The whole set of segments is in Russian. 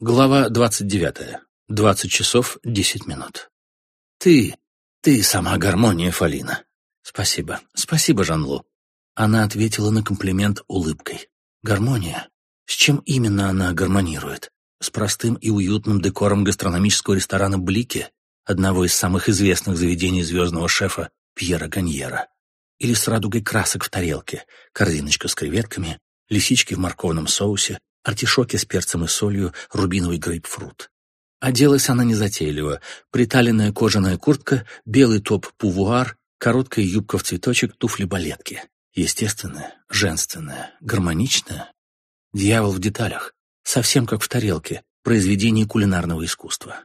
Глава двадцать девятая. Двадцать часов десять минут. Ты, ты сама гармония, Фалина. Спасибо, спасибо, Жанлу. Она ответила на комплимент улыбкой. Гармония? С чем именно она гармонирует? С простым и уютным декором гастрономического ресторана «Блики», одного из самых известных заведений звездного шефа Пьера Ганьера? Или с радугой красок в тарелке, корзиночка с креветками, лисички в морковном соусе, артишоки с перцем и солью, рубиновый грейпфрут. Оделась она незатейливо. Приталенная кожаная куртка, белый топ-пувуар, короткая юбка в цветочек, туфли-балетки. Естественная, женственная, гармоничная. Дьявол в деталях, совсем как в тарелке, произведении кулинарного искусства.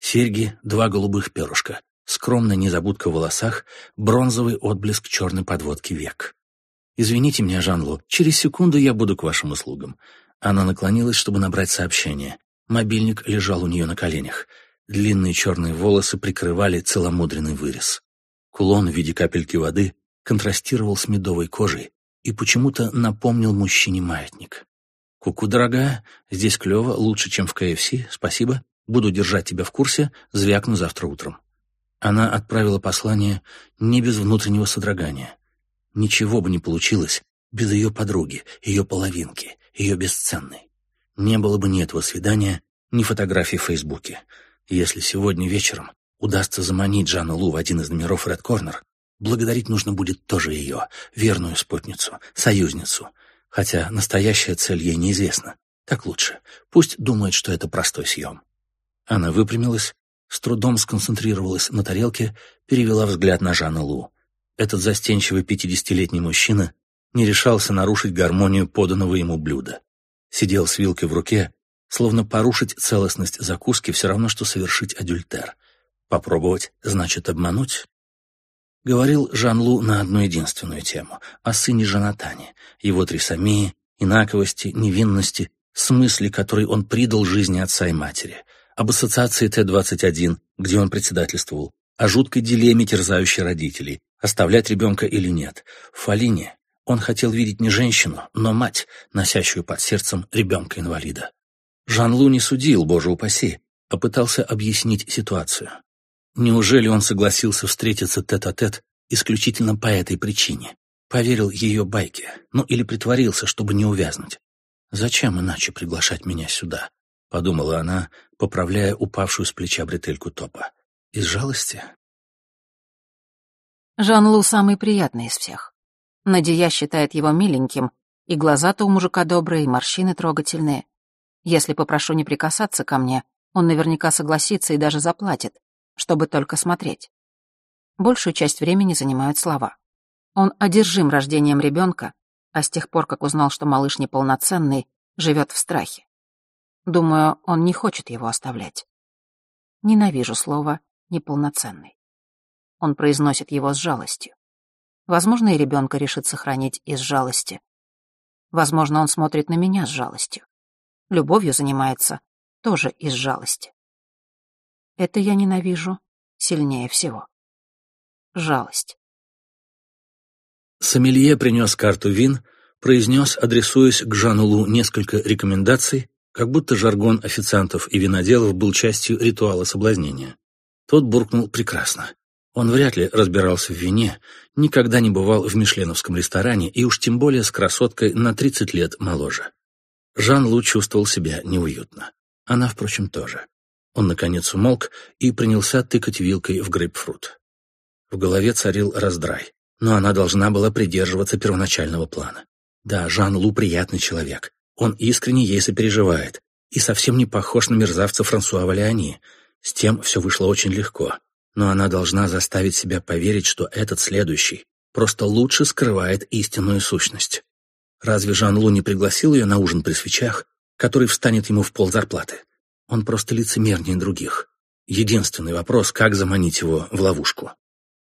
Серьги, два голубых перышка, скромная незабудка в волосах, бронзовый отблеск черной подводки век. «Извините меня, Жанлу, через секунду я буду к вашим услугам. Она наклонилась, чтобы набрать сообщение. Мобильник лежал у нее на коленях. Длинные черные волосы прикрывали целомудренный вырез. Кулон в виде капельки воды контрастировал с медовой кожей и почему-то напомнил мужчине маятник. «Куку, дорогая, здесь клево, лучше, чем в КФС, спасибо. Буду держать тебя в курсе, звякну завтра утром». Она отправила послание не без внутреннего содрогания. Ничего бы не получилось без ее подруги, ее половинки, ее бесценной. Не было бы ни этого свидания, ни фотографий в Фейсбуке. Если сегодня вечером удастся заманить Жанну Лу в один из номеров Ред Корнер, благодарить нужно будет тоже ее, верную спутницу, союзницу. Хотя настоящая цель ей неизвестна. Так лучше. Пусть думает, что это простой съем. Она выпрямилась, с трудом сконцентрировалась на тарелке, перевела взгляд на Жанну Лу. Этот застенчивый пятидесятилетний мужчина не решался нарушить гармонию поданного ему блюда. Сидел с вилкой в руке, словно порушить целостность закуски все равно, что совершить адюльтер. Попробовать значит обмануть. Говорил Жан-Лу на одну единственную тему — о сыне Жанатане, его трисомии, инаковости, невинности, смысле, который он придал жизни отца и матери, об ассоциации Т-21, где он председательствовал, о жуткой дилемме, терзающей родителей, оставлять ребенка или нет, в Фалине, он хотел видеть не женщину, но мать, носящую под сердцем ребенка-инвалида. Жан-Лу не судил, боже упаси, а пытался объяснить ситуацию. Неужели он согласился встретиться тет-а-тет -тет исключительно по этой причине? Поверил ее байке, ну или притворился, чтобы не увязнуть. «Зачем иначе приглашать меня сюда?» — подумала она, поправляя упавшую с плеча бретельку топа. «Из жалости?» Жан-Лу самый приятный из всех. Надия считает его миленьким, и глаза-то у мужика добрые, и морщины трогательные. Если попрошу не прикасаться ко мне, он наверняка согласится и даже заплатит, чтобы только смотреть. Большую часть времени занимают слова. Он одержим рождением ребенка, а с тех пор, как узнал, что малыш неполноценный, живет в страхе. Думаю, он не хочет его оставлять. Ненавижу слово «неполноценный». Он произносит его с жалостью. Возможно, и ребенка решит сохранить из жалости. Возможно, он смотрит на меня с жалостью. Любовью занимается тоже из жалости. Это я ненавижу сильнее всего. Жалость. Сомелье принес карту вин, произнес, адресуясь к Жанулу несколько рекомендаций, как будто жаргон официантов и виноделов был частью ритуала соблазнения. Тот буркнул прекрасно. Он вряд ли разбирался в вине, никогда не бывал в мишленовском ресторане и уж тем более с красоткой на 30 лет моложе. Жан-Лу чувствовал себя неуютно. Она, впрочем, тоже. Он, наконец, умолк и принялся тыкать вилкой в грейпфрут. В голове царил раздрай, но она должна была придерживаться первоначального плана. Да, Жан-Лу приятный человек. Он искренне ей сопереживает и совсем не похож на мерзавца Франсуа Валиани. С тем все вышло очень легко но она должна заставить себя поверить, что этот следующий просто лучше скрывает истинную сущность. Разве Жан-Лу не пригласил ее на ужин при свечах, который встанет ему в пол зарплаты? Он просто лицемернее других. Единственный вопрос, как заманить его в ловушку.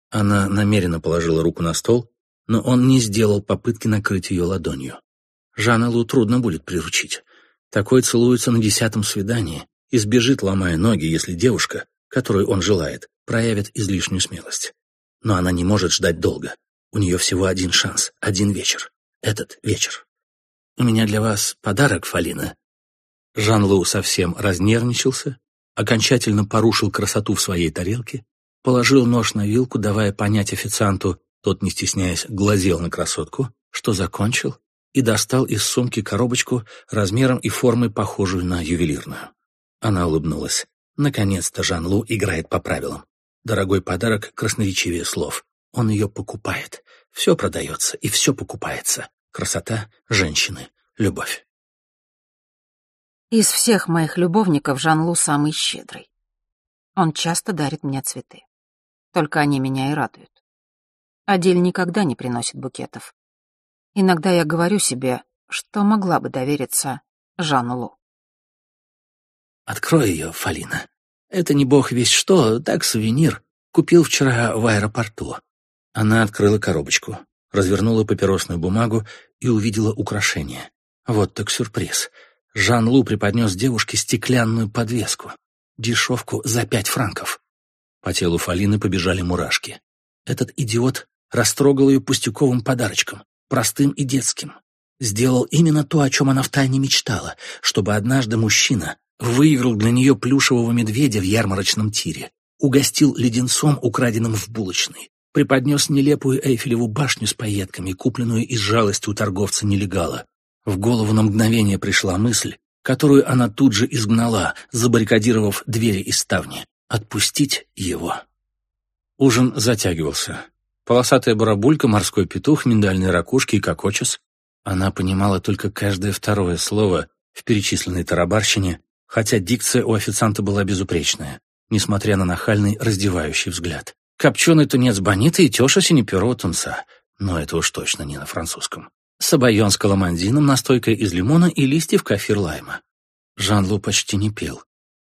Она намеренно положила руку на стол, но он не сделал попытки накрыть ее ладонью. Жана Лу трудно будет приручить. Такой целуется на десятом свидании и сбежит, ломая ноги, если девушка, которую он желает, проявит излишнюю смелость. Но она не может ждать долго. У нее всего один шанс, один вечер. Этот вечер. «У меня для вас подарок, Фалина». Жан-Лу совсем разнервничался, окончательно порушил красоту в своей тарелке, положил нож на вилку, давая понять официанту, тот, не стесняясь, глазел на красотку, что закончил, и достал из сумки коробочку размером и формой, похожую на ювелирную. Она улыбнулась. Наконец-то Жан-Лу играет по правилам. Дорогой подарок красноречивее слов. Он ее покупает. Все продается и все покупается. Красота, женщины, любовь. Из всех моих любовников Жан-Лу самый щедрый. Он часто дарит мне цветы. Только они меня и радуют. Адиль никогда не приносит букетов. Иногда я говорю себе, что могла бы довериться Жану Лу. «Открой ее, Фалина. Это не бог весь что, так сувенир. Купил вчера в аэропорту». Она открыла коробочку, развернула папиросную бумагу и увидела украшение. Вот так сюрприз. Жан-Лу преподнес девушке стеклянную подвеску. Дешевку за пять франков. По телу Фалины побежали мурашки. Этот идиот растрогал ее пустяковым подарочком, простым и детским. Сделал именно то, о чем она втайне мечтала, чтобы однажды мужчина выиграл для нее плюшевого медведя в ярмарочном тире, угостил леденцом, украденным в булочной, преподнес нелепую Эйфелеву башню с пайетками, купленную из жалости у торговца-нелегала. В голову на мгновение пришла мысль, которую она тут же изгнала, забаррикадировав двери и ставни. Отпустить его. Ужин затягивался. Полосатая барабулька, морской петух, миндальные ракушки и кокочес. Она понимала только каждое второе слово в перечисленной тарабарщине, хотя дикция у официанта была безупречная, несмотря на нахальный раздевающий взгляд. Копченый тунец бонита и тёша синеперо тунца. Но это уж точно не на французском. Сабайон с каламандином, настойкой из лимона и листьев кафир лайма. Жан-Лу почти не пил.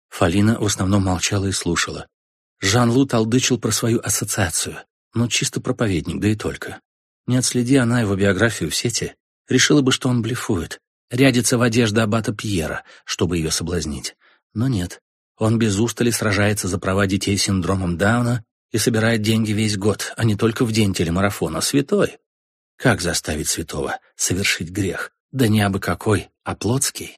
Фалина в основном молчала и слушала. Жан-Лу толдычил про свою ассоциацию, но чисто проповедник, да и только. Не отследи она его биографию в сети, решила бы, что он блефует, рядится в одежды аббата Пьера, чтобы ее соблазнить. Но нет, он без устали сражается за права детей с синдромом Дауна и собирает деньги весь год, а не только в день телемарафона. Святой. Как заставить святого совершить грех? Да не абы какой, а плотский.